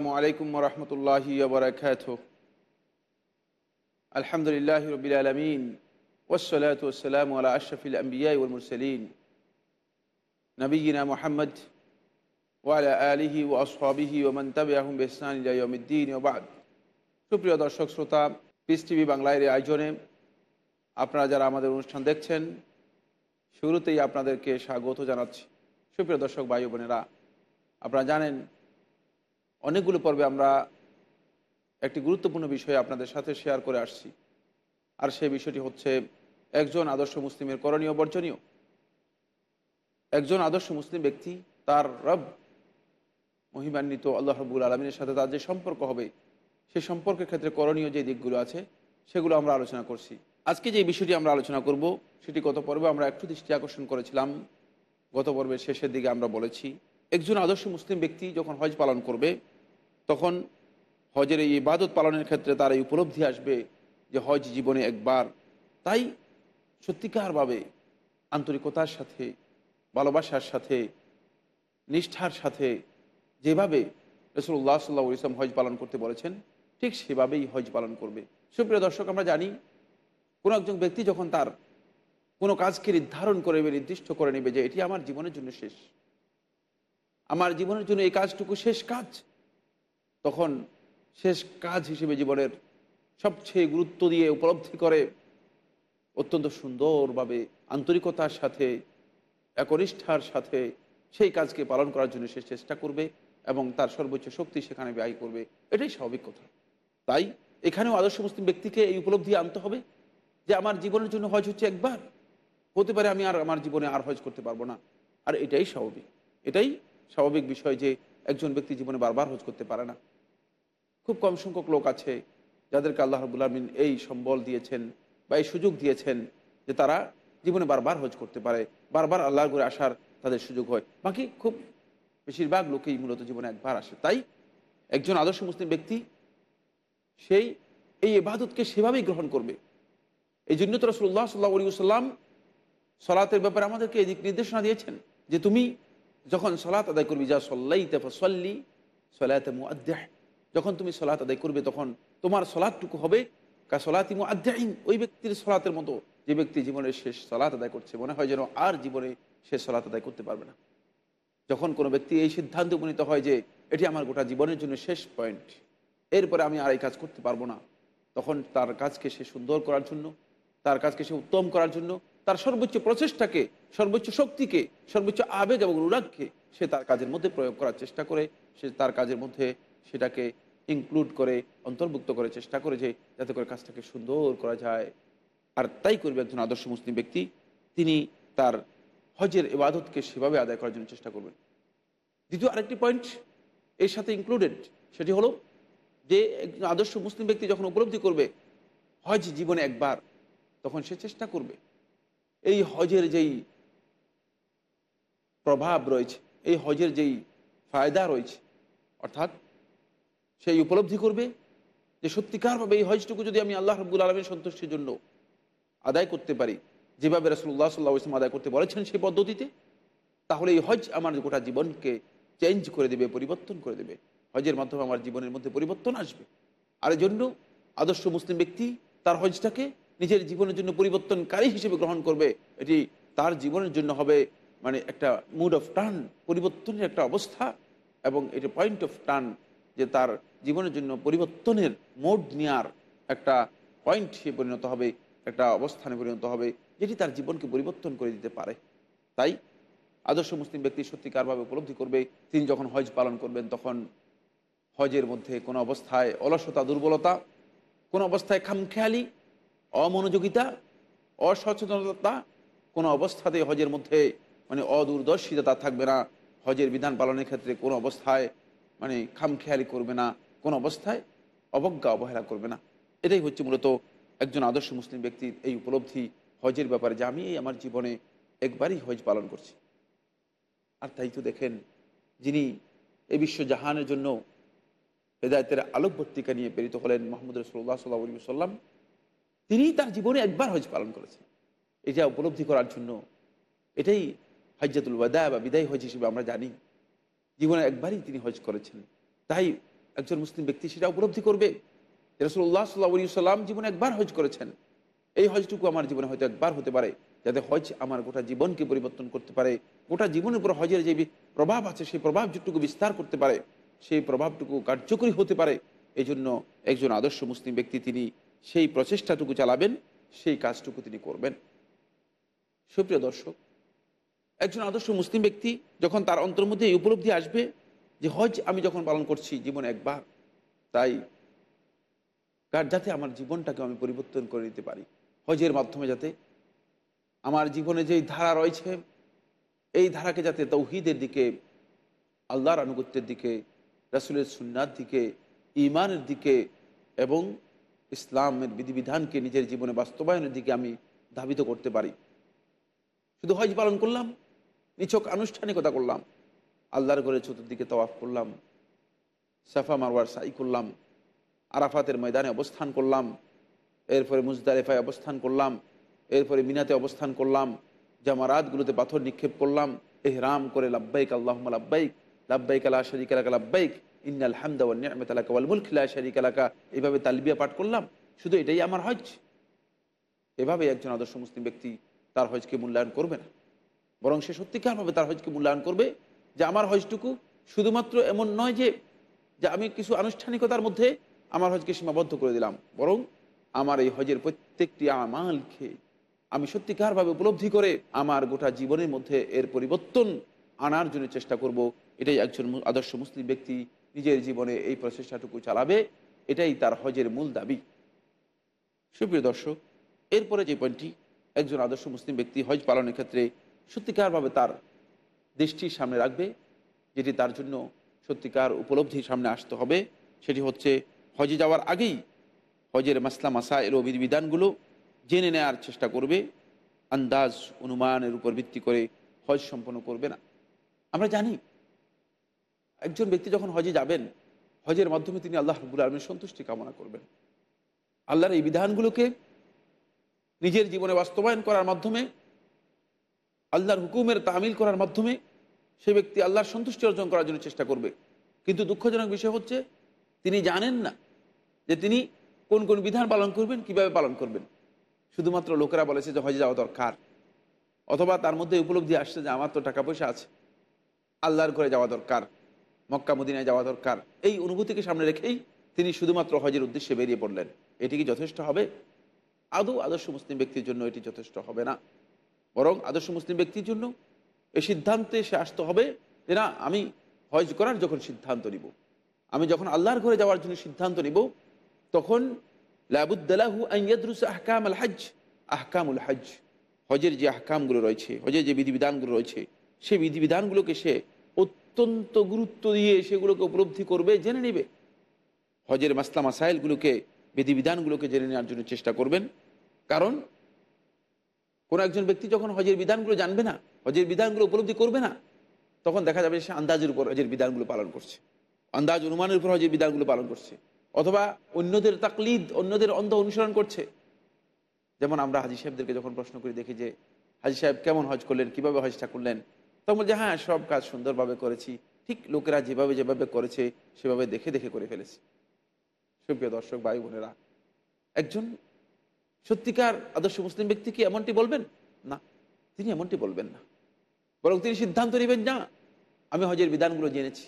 আসসালামু আলাইকুম রহমতুল্লাহি আলহামদুলিল্লাহ রবিল আলমিন ওসলাত ওসালাম আলা আশরফিল আম্বিয়া মুরসলিন। নবীনা মোহাম্মদ ওয়ালা আলিহি ও আসহাবিহি ও মন্তবে আহম বেহসানুদ্দিন ওবাদ সুপ্রিয় দর্শক, শ্রোতা পিস টিভি বাংলায় আয়োজনে আপনারা যারা আমাদের অনুষ্ঠান দেখছেন, শুরুতেই আপনাদেরকে স্বাগত জানাচ্ছি। সুপ্রিয় দর্শক, ভাই বোনেরা, আপনারা জানেন অনেকগুলো পর্বে আমরা একটি গুরুত্বপূর্ণ বিষয় আপনাদের সাথে শেয়ার করে আসছি। আর সেই বিষয়টি হচ্ছে, একজন আদর্শ মুসলিমের করণীয় বর্জনীয়। একজন আদর্শ মুসলিম ব্যক্তি, তার রব মহিমান্বিত আল্লাহ রবুল আলমিনের সাথে তার যে সম্পর্ক হবে, সে সম্পর্কের ক্ষেত্রে করণীয় যে দিকগুলো আছে, সেগুলো আমরা আলোচনা করছি। আজকে যে বিষয়টি আমরা আলোচনা করব, সেটি গত পর্বে আমরা একটু দৃষ্টি আকর্ষণ করেছিলাম। গত পর্বের শেষের দিকে আমরা বলেছি, একজন আদর্শ মুসলিম ব্যক্তি যখন হজ পালন করবে তখন হজের এই ইবাদত পালনের ক্ষেত্রে তার এই উপলব্ধি আসবে যে হজ জীবনে একবার। তাই সত্যিকারভাবে আন্তরিকতার সাথে, ভালোবাসার সাথে, নিষ্ঠার সাথে যেভাবে রসুল্লাহ সাল্লাহ ইসলাম হজ পালন করতে বলেছেন, ঠিক সেভাবেই হজ পালন করবে। সুপ্রিয় দর্শক, আমরা জানি কোনো একজন ব্যক্তি যখন তার কোনো কাজকে নির্ধারণ করে নেবে, নির্দিষ্ট করে নেবে যে এটি আমার জীবনের জন্য শেষ। আমার জীবনের জন্য এই কাজটুকু শেষ কাজ। তখন শেষ কাজ হিসেবে জীবনের সবচেয়ে গুরুত্ব দিয়ে উপলব্ধি করে অত্যন্ত সুন্দরভাবে আন্তরিকতার সাথে, একনিষ্ঠার সাথে সেই কাজকে পালন করার জন্য সে চেষ্টা করবে এবং তার সর্বোচ্চ শক্তি সেখানে ব্যয় করবে। এটাই স্বাভাবিক কথা। তাই এখানেও আদর্শ মুসলিম ব্যক্তিকে এই উপলব্ধি আনতে হবে যে আমার জীবনের জন্য হজ হচ্ছে একবার। হতে পারে আমি আর আমার জীবনে আর হজ করতে পারব না। আর এটাই স্বাভাবিক। এটাই স্বাভাবিক বিষয় যে একজন ব্যক্তি জীবনে বারবার হজ করতে পারে না। খুব কম সংখ্যক লোক আছে যাদেরকে আল্লাহ রবুল আলমিন এই সম্বল দিয়েছেন বা এই সুযোগ দিয়েছেন যে তারা জীবনে বারবার হজ করতে পারে, বারবার আল্লাহর করে আসার তাদের সুযোগ হয়। বাকি খুব বেশিরভাগ লোকেই মূলত জীবনে একবার আসে। তাই একজন আদর্শ মুসলিম ব্যক্তি সেই, এই ইবাদতকে সেভাবেই গ্রহণ করবে। এই জন্য তো রসুল্লাহ সাল্লাহ আলী সাল্লাম সলাতের ব্যাপারে আমাদেরকে এদিক নির্দেশনা দিয়েছেন যে তুমি যখন সলাত আদায় করবি, যা সল্লাই তেফা সল্লি সলাতে মুআদ্দাহ। যখন তুমি সলাত আদায় করবে, তখন তোমার সলাদটুকু হবে কা সলাতি মুআদ্দাইন ওই ব্যক্তির সলাতের মতো যে ব্যক্তি জীবনের শেষ সলাত আদায় করছে, মনে হয় যেন আর জীবনে শেষ সলাত আদায় করতে পারবে না। যখন কোনো ব্যক্তি এই সিদ্ধান্তে উপনীত হয় যে, এটি আমার গোটা জীবনের জন্য শেষ পয়েন্ট, এরপরে আমি আর এই কাজ করতে পারব না। তখন তার কাজকে সে সুন্দর করার জন্য, তার কাজকে সে উত্তম করার জন্য তার সর্বোচ্চ প্রচেষ্টাকে, সর্বোচ্চ শক্তিকে, সর্বোচ্চ আবেগ এবং অনুরাগকে সে তার কাজের মধ্যে প্রয়োগ করার চেষ্টা করে। সে তার কাজের মধ্যে সেটাকে ইনক্লুড করে, অন্তর্ভুক্ত করে চেষ্টা করে যে যাতে করে কাজটাকে সুন্দর করা যায়। আর তাই করবে একজন আদর্শ মুসলিম ব্যক্তি। তিনি তার হজের ইবাদতকে সেভাবে আদায় করার জন্য চেষ্টা করবেন। দ্বিতীয় আরেকটি পয়েন্ট এর সাথে ইনক্লুডেড সেটি হলো যে একজন আদর্শ মুসলিম ব্যক্তি যখন উপলব্ধি করবে হজ জীবনে একবার, তখন সে চেষ্টা করবে। এই হজের যেই প্রভাব রয়েছে, এই হজের যেই ফায়দা রয়েছে, অর্থাৎ সেই উপলব্ধি করবে যে সত্যিকারভাবে এই হজটুকু যদি আমি আল্লাহ রব্বুল আলমের সন্তুষ্টির জন্য আদায় করতে পারি, যেভাবে রসুল্লাহ সাল্লাহ ইসলাম আদায় করতে বলেছেন সেই পদ্ধতিতে, তাহলে এই হজ আমার গোটা জীবনকে চেঞ্জ করে দেবে, পরিবর্তন করে দেবে। হজের মাধ্যমে আমার জীবনের মধ্যে পরিবর্তন আসবে। আর জন্য আদর্শ মুসলিম ব্যক্তি তার হজটাকে নিজের জীবনের জন্য পরিবর্তনকারী হিসেবে গ্রহণ করবে, এটি তার জীবনের জন্য হবে মানে একটা মুড অফ টার্ন পরিবর্তনের একটা অবস্থা এবং এটি পয়েন্ট অফ টার্ন যে তার জীবনের জন্য পরিবর্তনের মোড নেওয়ার একটা পয়েন্ট হিসেবে পরিণত হবে, একটা অবস্থানে পরিণত হবে, যেটি তার জীবনকে পরিবর্তন করে দিতে পারে। তাই আদর্শ মুসলিম ব্যক্তি সত্যিকারভাবে উপলব্ধি করবে, তিনি যখন হজ পালন করবেন তখন হজের মধ্যে কোনো অবস্থায় অলসতা, দুর্বলতা, কোনো অবস্থায় খামখেয়ালি অমনোযোগিতা, অসচেতনতা, কোনো অবস্থাতেই হজের মধ্যে মানে অদূরদর্শিতা তার থাকবে না। হজের বিধান পালনের ক্ষেত্রে কোনো অবস্থায় মানে খামখেয়ালি করবে না, কোনো অবস্থায় অবজ্ঞা, অবহেলা করবে না। এটাই হচ্ছে মূলত একজন আদর্শ মুসলিম ব্যক্তির এই উপলব্ধি হজের ব্যাপারে যে আমি আমার জীবনে একবারই হজ পালন করছি। আর তাই তো দেখেন, যিনি এই বিশ্ব জাহানের জন্য হেদায়তের আলোকবর্তিকা নিয়ে প্রেরিত হলেন মোহাম্মদ রসুল্লাহ সাল্লাহ সাল্লাম তিনি তার জীবনে একবার হজ পালন করেছেন। এটা উপলব্ধি করার জন্য এটাই হজ্জাতুল ওয়াদা বা বিদায় হজ হিসেবে আমরা জানি। জীবনে একবারই তিনি হজ করেছেন। তাই একজন মুসলিম ব্যক্তি সেটা উপলব্ধি করবে। রসুল্লাহ সাল্লাহ সাল্লাম জীবনে একবার হজ করেছেন। এই হজটুকু আমার জীবনে হয়তো একবার হতে পারে, যাতে হজ আমার গোটা জীবনকে পরিবর্তন করতে পারে, গোটা জীবনের উপর হজের যে প্রভাব আছে, সেই প্রভাব যেটুকু বিস্তার করতে পারে, সেই প্রভাবটুকু কার্যকরী হতে পারে। এই জন্য একজন আদর্শ মুসলিম ব্যক্তি তিনি সেই প্রচেষ্টাটুকু চালাবেন, সেই কাজটুকু তিনি করবেন। সুপ্রিয় দর্শক, একজন আদর্শ মুসলিম ব্যক্তি যখন তার অন্তর মধ্যে এই উপলব্ধি আসবে যে হজ আমি যখন পালন করছি, জীবনে একবার, তাই কার যাতে আমার জীবনটাকে আমি পরিবর্তন করে নিতে পারি? হজের মাধ্যমে যাতে আমার জীবনে যেই ধারা রয়েছে, এই ধারাকে যাতে তৌহিদের দিকে, আল্লাহর আনুগত্যের দিকে, রাসুলের সুন্নার দিকে ইমানের দিকে এবং ইসলামের বিধিবিধানকে নিজের জীবনে বাস্তবায়নের দিকে আমি ধাবিত করতে পারি। শুধু হজ পালন করলাম, নিছক আনুষ্ঠানিকতা করলাম, আল্লাহর ঘরে চতুর্দিকে তওয়াফ করলাম, সাফা মারওয়ার সাই করলাম, আরাফাতের ময়দানে অবস্থান করলাম, এরপরে মুজদারেফায় অবস্থান করলাম, এরপরে মিনাতে অবস্থান করলাম, জামারাতগুলোতে পাথর নিক্ষেপ করলাম, এহরাম করে লাব্বাইক আল্লাহ লাব্বাইক লাব্বাইক আল্লাহ শরিক আলাকা লাব্বাইক ইন্নাল হামদাওয়াল মুলক লা শরিক আলাকা এইভাবে তালবিয়া পাঠ করলাম। শুধু এটাই আমার হজ। এভাবে একজন আদর্শ মুসলিম ব্যক্তি তার হজকে মূল্যায়ন করবে না। বরং সে সত্যিকারভাবে তার হজকে মূল্যায়ন করবে যে আমার হজটুকু শুধুমাত্র এমন নয় যে যে আমি কিছু আনুষ্ঠানিকতার মধ্যে আমার হজকে সীমাবদ্ধ করে দিলাম। বরং আমার এই হজের প্রত্যেকটি আমালকে আমি সত্যিকারভাবে উপলব্ধি করে আমার গোটা জীবনের মধ্যে এর পরিবর্তন আনার জন্য চেষ্টা করব। এটাই একজন আদর্শ মুসলিম ব্যক্তি নিজের জীবনে এই প্রচেষ্টাটুকু চালাবে, এটাই তার হজের মূল দাবি। সুপ্রিয় দর্শক, এরপরে যে পয়েন্টটি, একজন আদর্শ মুসলিম ব্যক্তি হজ পালনের ক্ষেত্রে সত্যিকারভাবে তার দৃষ্টির সামনে রাখবে, যেটি তার জন্য সত্যিকার উপলব্ধির সামনে আসতে হবে, সেটি হচ্ছে হজে যাওয়ার আগেই হজের মাসলা মাসা এর বিধানগুলো জেনে নেওয়ার চেষ্টা করবে, আন্দাজ, অনুমানের উপর ভিত্তি করে হজ সম্পন্ন করবে না। আমরা জানি একজন ব্যক্তি যখন হজে যাবেন, হজের মাধ্যমে তিনি আল্লাহ রবুল আলমের সন্তুষ্টি কামনা করবেন। আল্লাহর এই বিধানগুলোকে নিজের জীবনে বাস্তবায়ন করার মাধ্যমে, আল্লাহর হুকুমের তামিল করার মাধ্যমে সে ব্যক্তি আল্লাহর সন্তুষ্টি অর্জন করার জন্য চেষ্টা করবে। কিন্তু দুঃখজনক বিষয় হচ্ছে, তিনি জানেন না যে তিনি কোন কোন বিধান পালন করবেন, কীভাবে পালন করবেন। শুধুমাত্র লোকেরা বলেছে যে হজে যাওয়া দরকার। অথবা তার মধ্যে উপলব্ধি আসছে যে আমার তো টাকা পয়সা আছে, আল্লাহর ঘরে যাওয়া দরকার। মক্কা মদিনায় যাওয়া দরকার। এই অনুভূতিকে সামনে রেখেই তিনি শুধুমাত্র হজের উদ্দেশ্যে বেরিয়ে পড়লেন। এটি কি যথেষ্ট হবে? আদৌ আদর্শ মুসলিম ব্যক্তির জন্য এটি যথেষ্ট হবে না। বরং আদর্শ মুসলিম ব্যক্তির জন্য এই সিদ্ধান্তে সে আসতে হবে যে না, আমি হজ করার যখন সিদ্ধান্ত নিব, আমি যখন আল্লাহর ঘরে যাওয়ার জন্য সিদ্ধান্ত নিব, তখন লাবুদ্দালাহু আইয়াদরুস আহকাম আল হজ আহকামুল হজ হজের যে আহকামগুলো রয়েছে, হজের যে বিধিবিধানগুলো রয়েছে সেই বিধিবিধানগুলোকে সে অত্যন্ত গুরুত্ব দিয়ে সেগুলোকে উপলব্ধি করবে, জেনে নেবে। হজের মাসলা মাসাইলগুলোকে, বিধিবিধানগুলোকে জেনে নেওয়ার জন্য চেষ্টা করবেন। কারণ, কোনো একজন ব্যক্তি যখন হজের বিধানগুলো জানবে না, হজের বিধানগুলো উপলব্ধি করবে না, তখন দেখা যাবে সে আন্দাজের উপর হজের বিধানগুলো পালন করছে। আন্দাজ অনুমানের উপর হজের বিধানগুলো পালন করছে। অথবা অন্যদের তাকলিদ, অন্যদের অন্ধ অনুসরণ করছে। যেমন আমরা হাজি সাহেবদেরকে যখন প্রশ্ন করি, দেখি যে হাজি সাহেব কেমন হজ করলেন, কীভাবে হজটা করলেন তখন বলছে হ্যাঁ সব কাজ সুন্দরভাবে করেছি। ঠিক লোকেরা যেভাবে যেভাবে করেছে, সেভাবে দেখে দেখে করে ফেলেছি। সুপ্রিয় দর্শক, ভাই বোনেরা, একজন সত্যিকার আদর্শ মুসলিম ব্যক্তি কি এমনটি বলবেন? না, তিনি এমনটি বলবেন না। বরং তিনি সিদ্ধান্ত নেবেন না আমি হজের বিধানগুলো জেনেছি।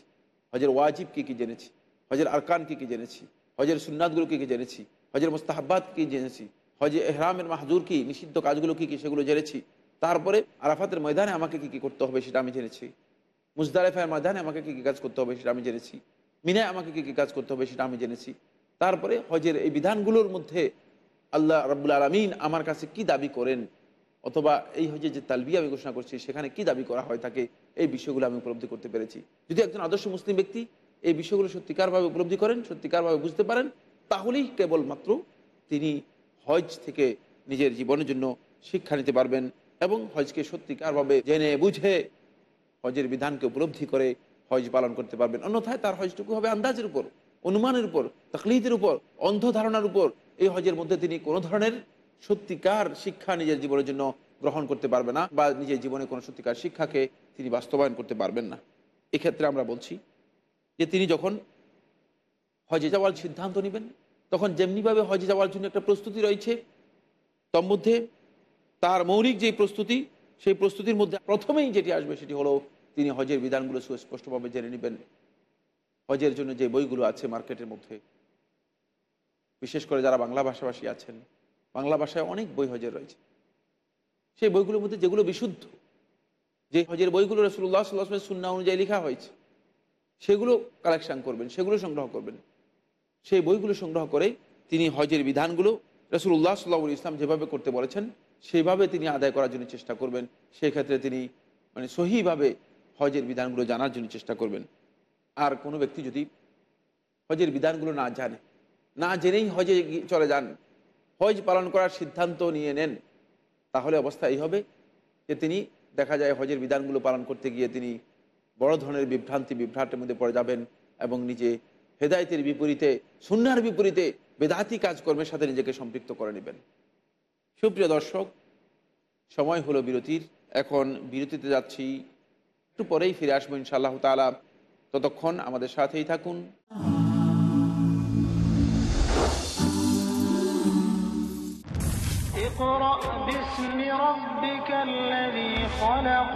হজের ওয়াজিব কী কী জেনেছি? হজের আরকান কী কী জেনেছি? হজের সুন্নাতগুলো কী কী জেনেছি? হজের মোস্তাহাব্বাত কী জেনেছি? হজে এহরামের মাহাজুর কি? নিষিদ্ধ কাজগুলো কী কী সেগুলো জেনেছি? তারপরে আরাফাতের ময়দানে আমাকে কী কী করতে হবে সেটা আমি জেনেছি। মুজদারেফায়ের ময়দানে আমাকে কী কী কাজ করতে হবে সেটা আমি জেনেছি। মিনায় আমাকে কী কী কাজ করতে হবে সেটা আমি জেনেছি। তারপরে হজের এই বিধানগুলোর মধ্যে আল্লাহ রাবুল আলমিন আমার কাছে কি দাবি করেন অথবা এই হজে যে তালবি আমি ঘোষণা করছি সেখানে কি দাবি করা হয় তাকে এই বিষয়গুলো আমি উপলব্ধি করতে পেরেছি। যদি একজন আদর্শ মুসলিম ব্যক্তি এই বিষয়গুলো সত্যিকারভাবে উপলব্ধি করেন, সত্যিকারভাবে বুঝতে পারেন, তাহলেই কেবলমাত্র তিনি হজ থেকে নিজের জীবনের জন্য শিক্ষা নিতে পারবেন। এবং হজকে সত্যিকারভাবে জেনে বুঝে হজের বিধানকে উপলব্ধি করে হজ পালন করতে পারবেন। অন্যথায় তার হজটুকু হবে আন্দাজের উপর, অনুমানের উপর, তকলিদের উপর অন্ধ ধারণার উপর। এই হজের মধ্যে তিনি কোনো ধরনের সত্যিকার শিক্ষা নিজের জীবনের জন্য গ্রহণ করতে পারবে না বা নিজের জীবনে কোনো সত্যিকার শিক্ষাকে তিনি বাস্তবায়ন করতে পারবেন না। এক্ষেত্রে আমরা বলছি যে তিনি যখন হজে যাওয়ার সিদ্ধান্ত নেবেন, তখন যেমনিভাবে হজে যাওয়ার জন্য একটা প্রস্তুতি রয়েছে তোর মধ্যে তার মৌলিক যে প্রস্তুতি, সেই প্রস্তুতির মধ্যে প্রথমেই যেটি আসবে সেটি হলো তিনি হজের বিধানগুলো সুস্পষ্টভাবে জেনে নেবেন। হজের জন্য যে বইগুলো আছে মার্কেটের মধ্যে, বিশেষ করে যারা বাংলা ভাষাভাষী আছেন, বাংলা ভাষায় অনেক বই হজের রয়েছে। সেই বইগুলোর মধ্যে যেগুলো বিশুদ্ধ, যে হজের বইগুলো রসুল্লাহ সাল্লাহামের সুন্না অনুযায়ী লেখা হয়েছে, সেগুলো কালেকশন করবেন, সেগুলো সংগ্রহ করবেন। সেই বইগুলো সংগ্রহ করে তিনি হজের বিধানগুলো রসুল্লাহ সাল্লাহ ইসলাম যেভাবে করতে বলেছেন সেইভাবে তিনি আদায় করার জন্য চেষ্টা করবেন। সেক্ষেত্রে তিনি মানে সহিভাবে হজের বিধানগুলো জানার জন্য চেষ্টা করবেন। আর কোনো ব্যক্তি যদি হজের বিধানগুলো না জানে, না জেনেই হজে চলে যান, হজ পালন করার সিদ্ধান্ত নিয়ে নেন, তাহলে অবস্থা এই হবে যে তিনি, দেখা যায় হজের বিধানগুলো পালন করতে গিয়ে তিনি বড় ধরনের বিভ্রান্তি, বিভ্রাটের মধ্যে পড়ে যাবেন এবং নিজে হেদায়তের বিপরীতে সুন্নার বিপরীতে বেদাতি কাজকর্মের সাথে নিজেকে সম্পৃক্ত করে নেবেন। সুপ্রিয় দর্শক সময় হলো বিরতির এখন বিরতিতে যাচ্ছি একটু পরেই ফিরে আসবো ইনশাআল্লাহ তালা ততক্ষণ আমাদের সাথেই থাকুন اقرأ باسم ربك الذي خلق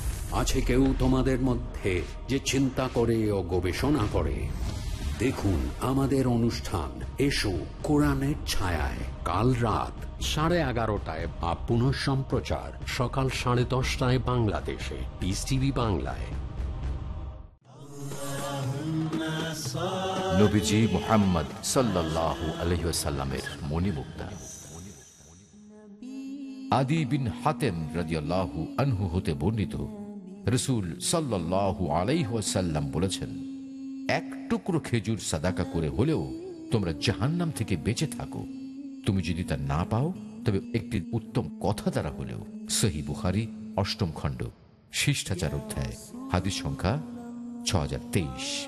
আছে কেউ তোমাদের মধ্যে যে চিন্তা করে ও গবেষণা করে? দেখুন, আমাদের অনুষ্ঠান। এসো, কোরআনের ছায়ায়। কাল রাত সাড়ে এগারোটায় বা পুনঃ সম্প্রচার। সকাল সাড়ে দশটায় বাংলাদেশে। পিস টিভি বাংলায়। নবীজি মোহাম্মদ সাল্লাল্লাহু আলহিসাল্লামের মণিমুক্তা। আদি বিন হাতেম রাজিয়াল্লাহু আনহু হতে বর্ণিত রসুল সাল্লাল্লাহু আলাইহাল্লাম বলেছেন, এক টুকরো খেজুর সাদাকা করে হলেও তোমরা জাহান্নাম থেকে বেঁচে থাকো। তুমি যদি তা না পাও, তবে একটি উত্তম কথা দ্বারা হলেও। সহি বুহারি অষ্টম খণ্ড, শিষ্টাচার অধ্যায়, হাদিস সংখ্যা ছ হাজার তেইশ।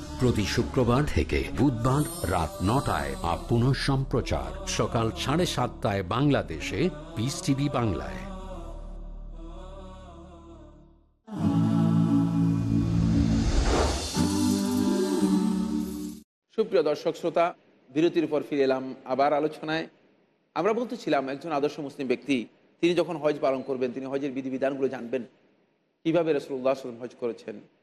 প্রতি শুক্রবার থেকে বুধবার রাত নটায় আর পুনঃ সম্প্রচার। সকাল সাড়ে সাতটায় বাংলাদেশে পিস টিভি বাংলায়। সুপ্রিয় দর্শক শ্রোতা, বিরতির পর ফিরে এলাম আবার আলোচনায়। আমরা বলতেছিলাম, একজন আদর্শ মুসলিম ব্যক্তি, তিনি যখন হজ পালন করবেন, তিনি হজের বিধিবিধানগুলো জানবেন। কীভাবে রসুল্লাহ আসলাম হজ করেছেন?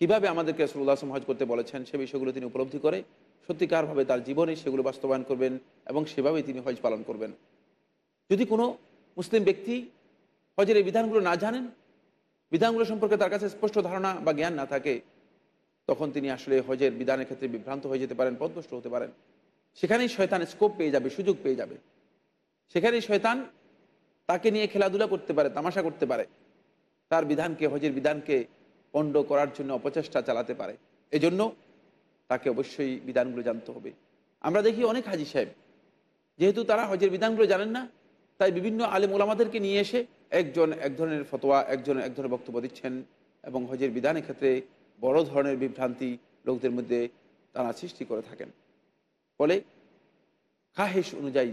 কীভাবে আমাদেরকে রসুল্লাহ হজ করতে বলেছেন সে বিষয়গুলো তিনি উপলব্ধি করে, সত্যিকারভাবে তার জীবনে সেগুলো বাস্তবায়ন করবেন এবং সেভাবেই তিনি হজ পালন করবেন। যদি কোনো মুসলিম ব্যক্তি হজের এই বিধানগুলো না জানেন, বিধানগুলো সম্পর্কে তার কাছে স্পষ্ট ধারণা বা জ্ঞান না থাকে, তখন তিনি আসলে হজের বিধানের ক্ষেত্রে বিভ্রান্ত হয়ে যেতে পারেন, পদভ্রষ্ট হতে পারেন। সেখানেই শয়তান স্কোপ পেয়ে যাবে, সুযোগ পেয়ে যাবে। সেখানেই শয়তান তাকে নিয়ে খেলাধুলা করতে পারে, তামাশা করতে পারে। তার বিধানকে, হজের বিধানকে পণ্ড করার জন্য অপচেষ্টা চালাতে পারে। এজন্য তাকে অবশ্যই বিধানগুলো জানতে হবে। আমরা দেখি অনেক হাজি সাহেব, যেহেতু তারা হজের বিধানগুলো জানেন না, তাই বিভিন্ন আলেম ওলামাদেরকে নিয়ে এসে একজন, এক ধরনের ফতোয়া, একজন, এক ধরনের বক্তব্য দিচ্ছেন এবং হজের বিধানের ক্ষেত্রে বড় ধরনের বিভ্রান্তি লোকদের মধ্যে তারা সৃষ্টি করে থাকেন। ফলে খাহেশ অনুযায়ী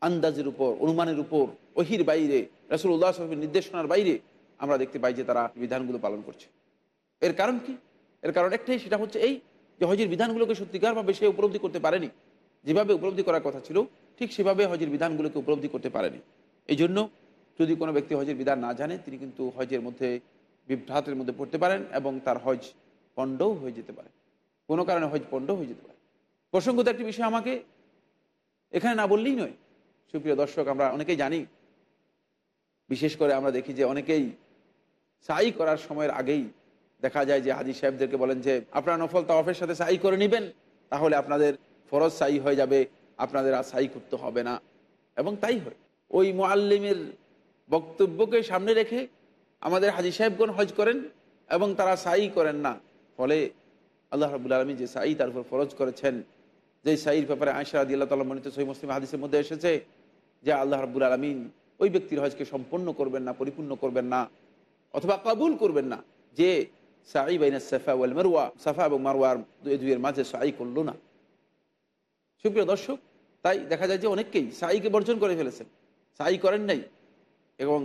আন্দাজের উপর, অনুমানের উপর ওহির বাইরে রাসুল্লাহ সাহেবের নির্দেশনার বাইরে আমরা দেখতে পাই যে তারা বিধানগুলো পালন করছে। এর কারণ কি? এর কারণ একটাই, সেটা হচ্ছে এই যে হজের বিধানগুলোকে সত্যিকারভাবে সে উপলব্ধি করতে পারেনি। যেভাবে উপলব্ধি করার কথা ছিল, ঠিক সেভাবে হজের বিধানগুলোকে উপলব্ধি করতে পারেনি। এই জন্য যদি কোনো ব্যক্তি হজের বিধান না জানে, তিনি কিন্তু হজের মধ্যে, বিভ্রাতের মধ্যে পড়তে পারেন এবং তার হজ পণ্ডও হয়ে যেতে পারে। কোনো কারণে হজ পণ্ড হয়ে যেতে পারে। প্রসঙ্গত একটি বিষয় আমাকে এখানে না বললেই নয়। সুপ্রিয় দর্শক, আমরা অনেকেই জানি, বিশেষ করে আমরা দেখি যে অনেকেই সাই করার সময়ের আগেই দেখা যায় যে হাজি সাহেবদেরকে বলেন যে, আপনারা নফল তাওয়াফের সাথে সাই করে নেবেন, তাহলে আপনাদের ফরজ সাই হয়ে যাবে, আপনাদের আর সাই করতে হবে না। এবং তাই হয়। ওই মোয়াল্লিমের বক্তব্যকে সামনে রেখে আমাদের হাজি সাহেবগণ হজ করেন এবং তারা সাই করেন না। ফলে আল্লাহ রাবুল আলমী যে সাই তার উপর ফরজ করেছেন, যে সাইর ব্যাপারে আয়সা আদি আল্লাহ তালা মনিত সহি মুসলিম হাদিসের মধ্যে এসেছে যে আল্লাহ রাবুল আলমিন ওই ব্যক্তির হজকে সম্পন্ন করবেন না, পরিপূর্ণ করবেন না। অথবা কাবুল করবেন না যে সাই বাইনা সাফা ওয়াল মারওয়া, সাফা এবং মারওয়ার দুই দুইয়ের মাঝে সাই করল না। সুপ্রিয় দর্শক, তাই দেখা যায় যে অনেককেই সাইকে বর্জন করে ফেলেছেন। সাই করেন নাই এবং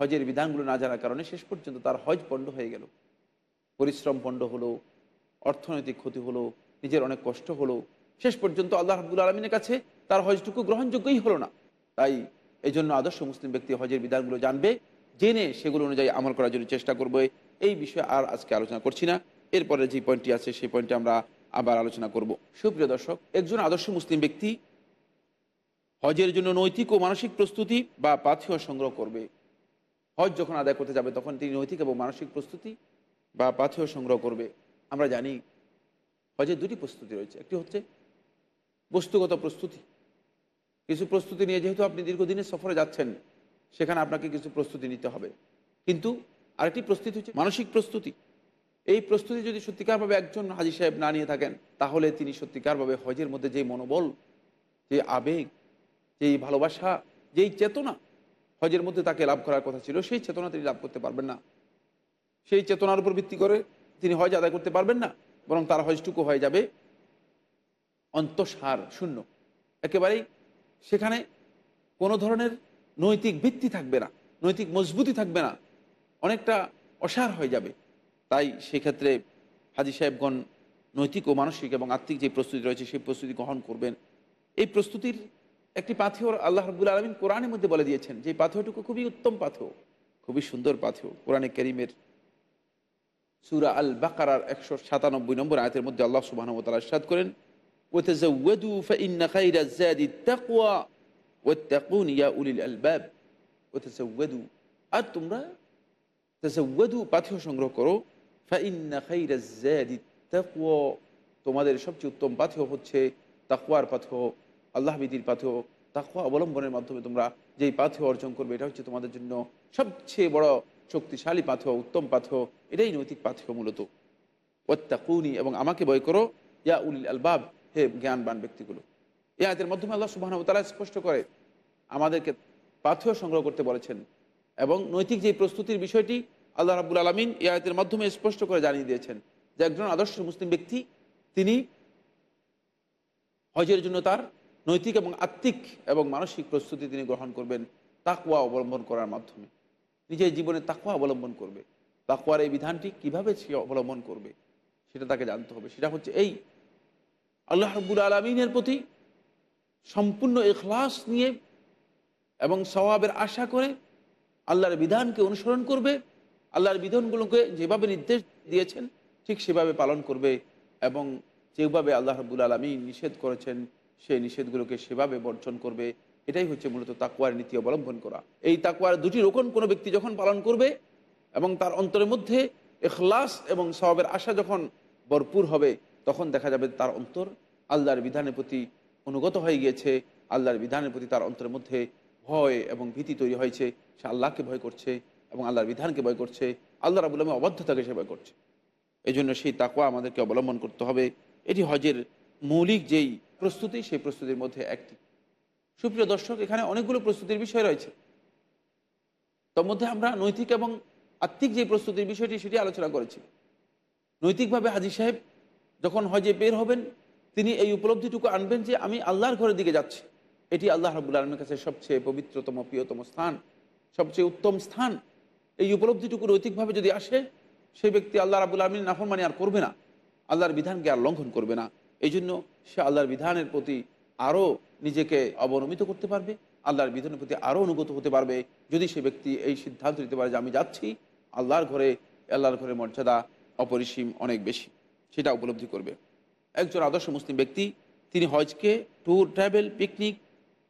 হজের বিধানগুলো না জানার কারণে শেষ পর্যন্ত তার হজ পণ্ড হয়ে গেল। পরিশ্রম পণ্ড হলো, অর্থনৈতিক ক্ষতি হলো, নিজের অনেক কষ্ট হলো। শেষ পর্যন্ত আল্লাহ রাবুল আলমিনের কাছে তার হজটুকু গ্রহণযোগ্যই হলো না। তাই এই জন্য আদর্শ মুসলিম ব্যক্তি হজের বিধানগুলো জানবে জেনে সেগুলো অনুযায়ী আমল করার জন্য চেষ্টা করবে। এই বিষয়ে আর আজকে আলোচনা করছি না। এরপরে যে পয়েন্টটি আছে, সেই পয়েন্টটি আমরা আবার আলোচনা করব। সুপ্রিয় দর্শক, একজন আদর্শ মুসলিম ব্যক্তি হজের জন্য নৈতিক ও মানসিক প্রস্তুতি বা পাথেয় সংগ্রহ করবে। হজ যখন আদায় করতে যাবে, তখন তিনি নৈতিক এবং মানসিক প্রস্তুতি বা পাথেয় সংগ্রহ করবে। আমরা জানি হজের দুটি প্রস্তুতি রয়েছে। একটি হচ্ছে বস্তুগত প্রস্তুতি। কিছু প্রস্তুতি নিয়ে যেহেতু আপনি দীর্ঘদিনের সফরে যাচ্ছেন সেখানে আপনাকে কিছু প্রস্তুতি নিতে হবে। কিন্তু আরেকটি প্রস্তুতি হচ্ছে মানসিক প্রস্তুতি। এই প্রস্তুতি যদি সত্যিকারভাবে একজন হাজি সাহেব না নিয়ে থাকেন, তাহলে তিনি সত্যিকারভাবে হজের মধ্যে যে মনোবল যে আবেগ, যেই ভালোবাসা, যেই চেতনা, হজের মধ্যে তাকে লাভ করার কথা ছিল, সেই চেতনা তিনি লাভ করতে পারবেন না। সেই চেতনার উপর ভিত্তি করে তিনি হজ আদায় করতে পারবেন না, বরং তার হজটুকু হয়ে যাবে অন্তঃসার, শূন্য। একেবারেই সেখানে কোনো ধরনের নৈতিক ভিত্তি থাকবে না, নৈতিক মজবুতি থাকবে না, অনেকটা অসার হয়ে যাবে। তাই সেক্ষেত্রে হাজি সাহেবগণ নৈতিক ও মানসিক এবং আর্থিক যে প্রস্তুতি রয়েছে, সেই প্রস্তুতি গ্রহণ করবেন। এই প্রস্তুতির একটি পাথর আল্লাহ রবুল আলমিন কোরআনের মধ্যে বলে দিয়েছেন যে পাথরটুকু খুবই উত্তম পাথর খুবই সুন্দর পাথর কোরআনে করিমের সুরা আল বাকার একশো সাতানব্বই নম্বর আয়তের মধ্যে আল্লাহ সুবাহ করেন ও আর তোমরা তেসৌদু সংগ্রহ করো। তোমাদের সবচেয়ে উত্তম পাথর হচ্ছে তাকুয়ার পাথর আল্লাহ বিদির পাথর তাকুয়া অবলম্বনের মাধ্যমে তোমরা যেই পাথর অর্জন করবে, এটা হচ্ছে তোমাদের জন্য সবচেয়ে বড় শক্তিশালী পাথর উত্তম পাথেয়। এটাই নৈতিক পাথেয় মূলত। ওত্তাকুনি এবং আমাকে বয় করো। ইয়া উল আলবাব, হে জ্ঞানবান ব্যক্তিগুলো। এই আয়তের মাধ্যমে আল্লাহ সুবাহ তারা স্পষ্ট করে আমাদেরকে পাথেয় সংগ্রহ করতে বলেছেন এবং নৈতিক যে প্রস্তুতির বিষয়টি আল্লাহ রাবুল আলমিন এই আয়তের মাধ্যমে স্পষ্ট করে জানিয়ে দিয়েছেন যে একজন আদর্শ মুসলিম ব্যক্তি, তিনি হজের জন্য তার নৈতিক এবং আত্মিক এবং মানসিক প্রস্তুতি তিনি গ্রহণ করবেন তাকুয়া অবলম্বন করার মাধ্যমে। নিজের জীবনে তাকুয়া অবলম্বন করবে। তাকুয়ার এই বিধানটি কীভাবে সে অবলম্বন করবে, সেটা তাকে জানতে হবে। সেটা হচ্ছে এই আল্লাহ রব্বুল আলমিনের প্রতি সম্পূর্ণ এখলাস নিয়ে এবং সবাবের আশা করে আল্লাহর বিধানকে অনুসরণ করবে, আল্লাহর বিধানগুলোকে যেভাবে নির্দেশ দিয়েছেন, ঠিক সেভাবে পালন করবে এবং যেভাবে আল্লাহ রব্বুল আলমী নিষেধ করেছেন সেই নিষেধগুলোকে সেভাবে বর্জন করবে। এটাই হচ্ছে মূলত তাকুয়ার নীতি অবলম্বন করা। এই তাকুয়ার দুটি রোকন কোনো ব্যক্তি যখন পালন করবে এবং তার অন্তরের মধ্যে এখলাস এবং সবাবের আশা যখন ভরপুর হবে, তখন দেখা যাবে তার অন্তর আল্লাহর বিধানের প্রতি অনুগত হয়ে গিয়েছে। আল্লাহর বিধানের প্রতি তার অন্তরের মধ্যে ভয় এবং ভীতি তৈরি হয়েছে। সে আল্লাহকে ভয় করছে এবং আল্লাহর বিধানকে ভয় করছে। আল্লাহ রাবুল আলমী অবাধ্যতাকে সে ভয় করছে। এই জন্য সেই তাকুয়া আমাদেরকে অবলম্বন করতে হবে। এটি হজের মৌলিক যেই প্রস্তুতি, সেই প্রস্তুতির মধ্যে একটি। সুপ্রিয় দর্শক, এখানে অনেকগুলো প্রস্তুতির বিষয় রয়েছে। তার মধ্যে আমরা নৈতিক এবং আত্মিক যে প্রস্তুতির বিষয়টি, সেটি আলোচনা করেছি। নৈতিকভাবে হাজি সাহেব যখন হজে বের হবেন তিনি এই উপলব্ধিটুকু আনবেন যে আমি আল্লাহর ঘরের দিকে যাচ্ছি। এটি আল্লাহ রাবুল আলমের কাছে সবচেয়ে পবিত্রতম, প্রিয়তম স্থান, সবচেয়ে উত্তম স্থান। এই উপলব্ধিটুকু নৈতিকভাবে যদি আসে, সেই ব্যক্তি আল্লাহ রাবুল আলমিন নাফরমানি আর করবে না। আল্লাহর বিধানকে আর লঙ্ঘন করবে না। এই জন্য সে আল্লাহর বিধানের প্রতি আরও নিজেকে অবনমিত করতে পারবে, আল্লাহর বিধানের প্রতি আরও অনুগত হতে পারবে। যদি সে ব্যক্তি এই সিদ্ধান্ত নিতে পারে যে আমি যাচ্ছি, আল্লাহর ঘরে, আল্লাহর ঘরের মর্যাদা অপরিসীম অনেক বেশি। সেটা উপলব্ধি করবে। একজন আদর্শ মুসলিম ব্যক্তি, তিনি হজকে ট্যুর ট্রাভেল পিকনিক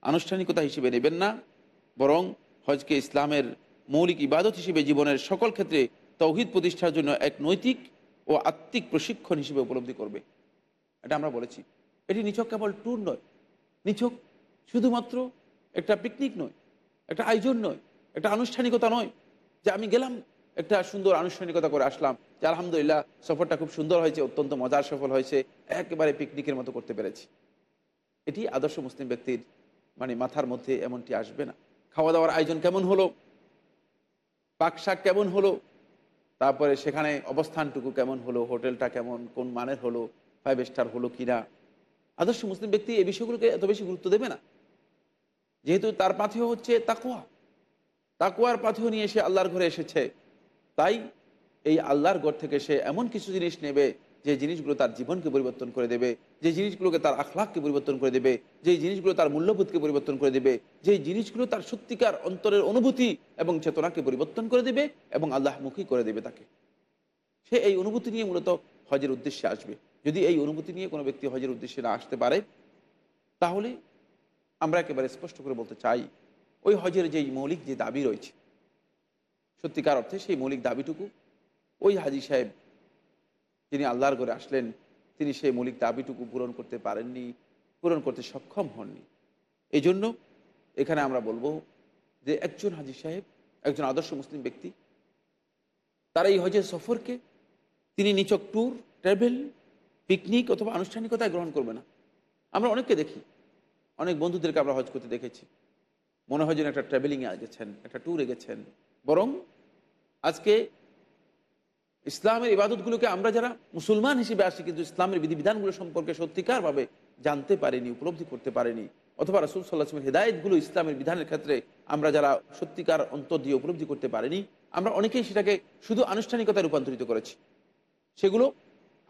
আনুষ্ঠানিকতা হিসেবে নেবেন না, বরং হজকে ইসলামের মৌলিক ইবাদত হিসেবে জীবনের সকল ক্ষেত্রে তৌহিদ প্রতিষ্ঠার জন্য এক নৈতিক ও আত্মিক প্রশিক্ষণ হিসেবে উপলব্ধি করবে। এটা আমরা বলেছি। এটি নিছক কেবল ট্যুর নয়। নিছক শুধুমাত্র একটা পিকনিক নয়, একটা আয়োজন নয়, একটা আনুষ্ঠানিকতা নয়, যে আমি গেলাম একটা সুন্দর আনুষ্ঠানিকতা করে আসলাম যে আলহামদুলিল্লাহ সফরটা খুব সুন্দর হয়েছে, অত্যন্ত মজার সফল হয়েছে, একেবারে পিকনিকের মতো করতে পেরেছি। এটি আদর্শ মুসলিম ব্যক্তির মানে মাথার মধ্যে এমনটি আসবে না। খাওয়া দাওয়ার আয়োজন কেমন হলো? পাকশাক কেমন হলো? তারপরে সেখানে অবস্থানটুকু কেমন হলো? হোটেলটা কেমন? কোন মানের হলো? ফাইভ স্টার হলো কিনা? আদর্শ মুসলিম ব্যক্তি এই বিষয়গুলোকে এত বেশি গুরুত্ব দেবে না। যেহেতু তার পাথেও হচ্ছে তাকুয়া তাকুয়ার পাথেও নিয়ে সে আল্লাহর ঘরে এসেছে। তাই এই আল্লাহর ঘর থেকে সে এমন কিছু জিনিস নেবে, যে জিনিসগুলো তার জীবনকে পরিবর্তন করে দেবে, যে জিনিসগুলোকে তার আখলাককে পরিবর্তন করে দেবে, যে জিনিসগুলো তার মূল্যবোধকে পরিবর্তন করে দেবে, যে জিনিসগুলো তার সত্যিকার অন্তরের অনুভূতি এবং চেতনাকে পরিবর্তন করে দেবে এবং আল্লাহমুখী করে দেবে তাকে। সে এই অনুভূতি নিয়ে মূলত হজের উদ্দেশ্যে আসবে। যদি এই অনুভূতি নিয়ে কোনো ব্যক্তি হজের উদ্দেশ্যে না আসতে পারে, তাহলে আমরা একেবারে স্পষ্ট করে বলতে চাই, ওই হজের যেই মৌলিক যে দাবি রয়েছে সত্যিকার অর্থে সেই মৌলিক দাবিটুকু। ওই হাজি সাহেব যিনি আল্লাহর ঘরে আসলেন, তিনি সেই মৌলিক দাবিটুকু পূরণ করতে পারেননি, পূরণ করতে সক্ষম হননি। এই জন্য এখানে আমরা বলব যে একজন হাজি সাহেব, একজন আদর্শ মুসলিম ব্যক্তি, তারা এই হজের সফরকে তিনি নিচক ট্যুর, ট্রাভেল, পিকনিক অথবা আনুষ্ঠানিকতায় গ্রহণ করবে না। আমরা অনেককে দেখি, অনেক বন্ধুদেরকে আমরা হজ করতে দেখেছি। মনে হয় যেন একটা ট্রাভেলিংয়ে গেছেন, একটা ট্যুরে গেছেন। বরং আজকে ইসলামের ইবাদতগুলোকে আমরা যারা মুসলমান হিসেবে আসি, কিন্তু ইসলামের বিধিবিধানগুলো সম্পর্কে সত্যিকারভাবে জানতে পারিনি, উপলব্ধি করতে পারিনি, অথবা রাসুল সাল্লাহামের হেদায়তগুলো ইসলামের বিধানের ক্ষেত্রে আমরা যারা সত্যিকার অন্তর দিয়ে উপলব্ধি করতে পারিনি, আমরা অনেকেই সেটাকে শুধু আনুষ্ঠানিকতায় রূপান্তরিত করেছি। সেগুলো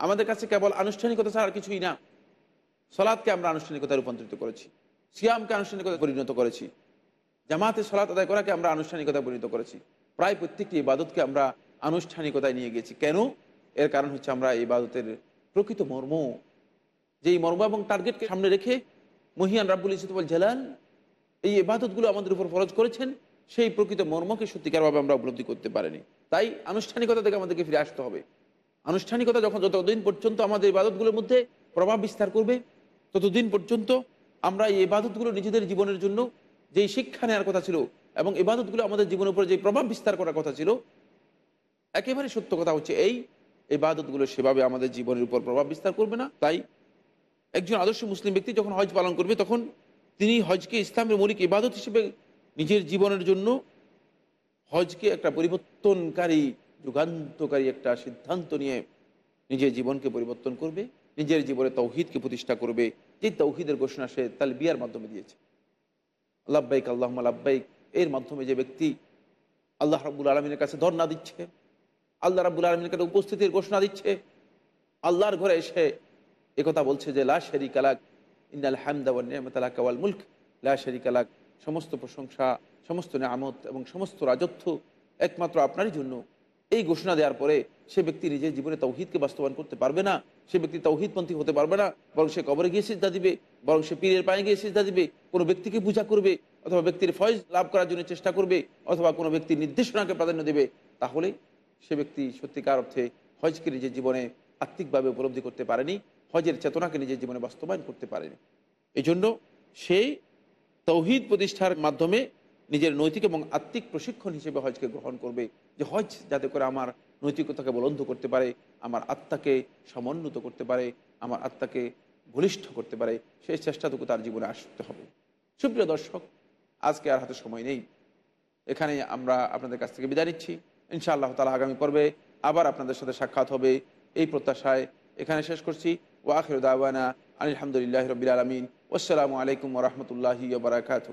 আমাদের কাছে কেবল আনুষ্ঠানিকতা ছাড়া আর কিছুই না। সলাদকে আমরা আনুষ্ঠানিকতায় রূপান্তরিত করেছি, সিয়ামকে আনুষ্ঠানিকতায় পরিণত করেছি। জামাতে সলাত আদায় করাকে আমরা আনুষ্ঠানিকতায় পরিণত করেছি। প্রায় প্রত্যেকটি ইবাদতকে আমরা আনুষ্ঠানিকতায় নিয়ে গেছি। কেন? এর কারণ হচ্ছে আমরা এই ইবাদতের প্রকৃত মর্ম। যেই মর্ম এবং টার্গেটকে সামনে রেখে মহিয়ান রাব্বুল ইসিতুল জালাল এই ইবাদতগুলো আমাদের উপর ফরজ করেছেন, সেই প্রকৃত মর্মকে সত্যিকারভাবে আমরা উপলব্ধি করতে পারিনি। তাই আনুষ্ঠানিকতা থেকে আমাদেরকে ফিরে আসতে হবে। আনুষ্ঠানিকতা যখন যতদিন পর্যন্ত আমাদের ইবাদতগুলোর মধ্যে প্রভাব বিস্তার করবে, ততদিন পর্যন্ত আমরা এই ইবাদতগুলো নিজেদের জীবনের জন্য যেই শিক্ষা নেওয়ার কথা ছিল এবং ইবাদতগুলো আমাদের জীবনের উপরে যে প্রভাব বিস্তার করার কথা ছিল, একেবারে সত্য কথা হচ্ছে এই ইবাদতগুলো সেভাবে আমাদের জীবনের উপর প্রভাব বিস্তার করবে না। তাই একজন আদর্শ মুসলিম ব্যক্তি যখন হজ পালন করবে, তখন তিনি হজকে ইসলামের মৌলিক ইবাদত হিসেবে নিজের জীবনের জন্য হজকে একটা পরিবর্তনকারী, যুগান্তকারী একটা সিদ্ধান্ত নিয়ে নিজের জীবনকে পরিবর্তন করবে, নিজের জীবনে তৌহিদকে প্রতিষ্ঠা করবে। যে তৌহিদের ঘোষণা সে তাল বিয়ার মাধ্যমে দিয়েছে। আল্লাহবাইক আল্লাহ আব্বাইক এর মাধ্যমে যে ব্যক্তি আল্লাহ রাবুল আলমিনের কাছে ধর্ণা দিচ্ছে, আল্লাহ রাবুল আলমিনের কাছে উপস্থিতির ঘোষণা দিচ্ছে, আল্লাহর ঘরে এসে একথা বলছে যে, লা শেরিক আলাক ইন্দাল হামদাওয়াল কাওয়াল মুল্ক, লা শেরিক আলাক সমস্ত প্রশংসা, সমস্ত নামত এবং সমস্ত রাজত্ব একমাত্র আপনারই জন্য। এই ঘোষণা দেওয়ার পরে সে ব্যক্তি নিজের জীবনে তৌহিদকে বাস্তবায়ন করতে পারবে না, সে ব্যক্তি তৌহিদপন্থী হতে পারবে না, বরং সে কবরে গিয়ে সিজদা দিবে, বরং সে পীরের পায়ে গিয়ে সিজদা দিবে, কোনো ব্যক্তিকে পূজা করবে, অথবা ব্যক্তির ফয়েজ লাভ করার জন্য চেষ্টা করবে, অথবা কোনো ব্যক্তির নির্দেশনাকে প্রাধান্য দেবে, তাহলে সে ব্যক্তি সত্যিকার অর্থে হজকে নিজের জীবনে আত্মিকভাবে উপলব্ধি করতে পারেনি, হজের চেতনাকে নিজের জীবনে বাস্তবায়ন করতে পারেনি। এই জন্য সেই তৌহিদ প্রতিষ্ঠার মাধ্যমে নিজের নৈতিক এবং আত্মিক প্রশিক্ষণ হিসেবে হজকে গ্রহণ করবে, যে হজ যাতে করে আমার নৈতিকতাকে বলন্ধ করতে পারে, আমার আত্মাকে সমন্বিত করতে পারে, আমার আত্মাকে বলিষ্ঠ করতে পারে, সেই চেষ্টাটুকু তার জীবনে আসতে হবে। সুপ্রিয় দর্শক, আজকে আর হাতে সময় নেই। এখানে আমরা আপনাদের কাছ থেকে বিদায় নিচ্ছি। ইনশাআল্লাহ তালা আগামী পর্বে আবার আপনাদের সাথে সাক্ষাৎ হবে এই প্রত্যাশায়। এখানে শেষ করছি। ওয়াখির দাওয়ানা আলহামদুলিল্লাহ রবিল আলমিন। আসসালামু আলাইকুম রহমতুল্লাহি বারাকাতু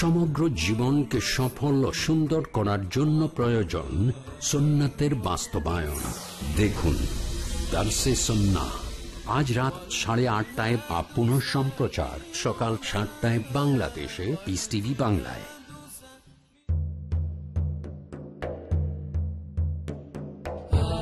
সমগ্র জীবনকে সফল ও সুন্দর করার জন্য প্রয়োজন সুন্নাতের বাস্তবায়ন। দেখুন সন্না আজ রাত সাড়ে আটটায় বা পুনঃ সম্প্রচার সকাল সাতটায় বাংলাদেশে পিস টিভি বাংলায়।